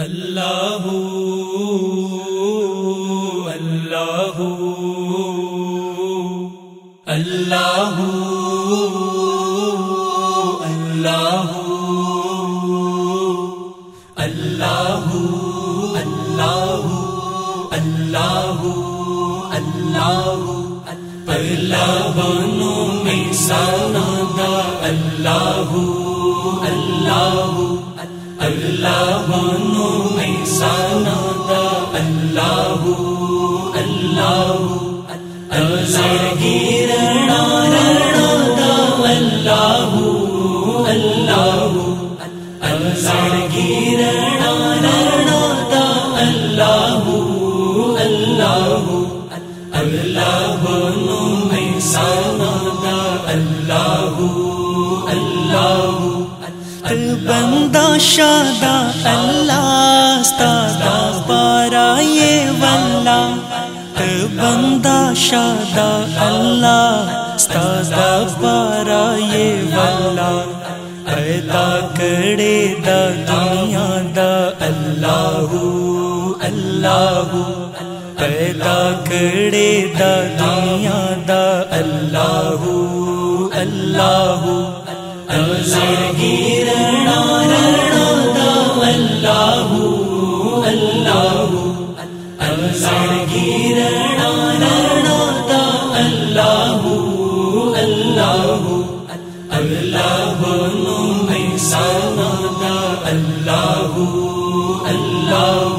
اللہ اللہ اللہ اللہ اللہ اللہ اللہ اللہ پہلا بانو میں سانا اللہ اللہ اللہ میں ساناتا اللہ اللہ اللہ گرنا رناتا اللہ اللہ اللہ گرنا اللہ اللہ اللہ میں ساناتا اللہ بندہ شادہ اللہ ستادہ پارا یہ واللہ۔ بندہ شادہ اللہ ستادہ پارا یہ واللہ۔ پیدا کرے دا دنیا دا اللہ اللہ۔ پیدا کرے دا دنیا دا اللہ اللہ۔ زړګي رڼا رڼا دا الله الله زړګي رڼا رڼا دا الله الله الله نو مې سما دا الله الله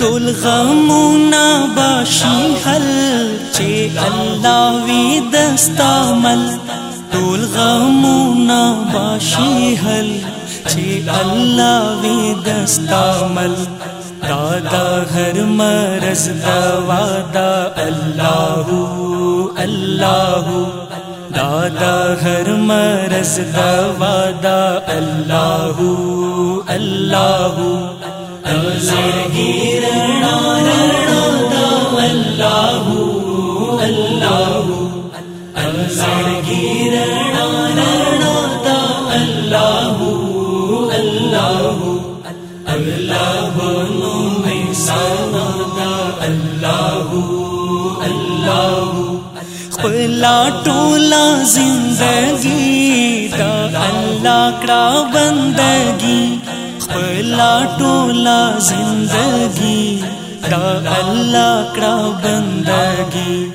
ټول غمونه باشي حل چې الله وي دستا مل ټول غمونه باشی حل چی اللہ وی دستا مل دادا ہر مرض دوا دا اللہ اللہ۔ دادا ہر مرض دوا دا اللہ اللہ۔ اللہ اللہ۔ گیرنا پلا ٹولا زندگی دا اللہ کرا بندگی پلا ٹولا زندگی دا اللہ کرا بندگی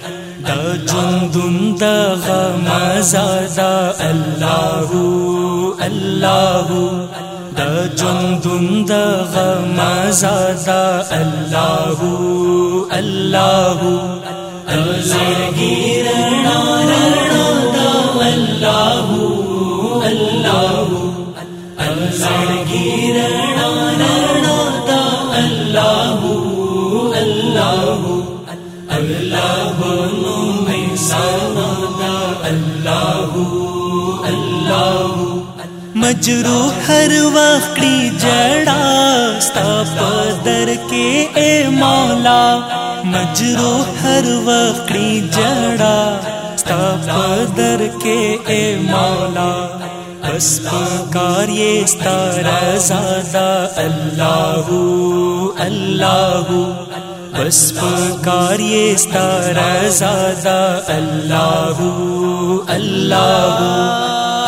دا جندن دا غم زادا اللہ اللہ دا جندن دا غم زادا اللہ اللہ زندگی مجرو ہر وقتی جڑا، ستا پدر کے اے مولا۔ مجرو ہر وقتی جڑا، ستا پدر کے اے مولا۔ بس پکار یہ ستا رضا اللہ اللہ بس پکار یہ ستا رضا اللہ اللہ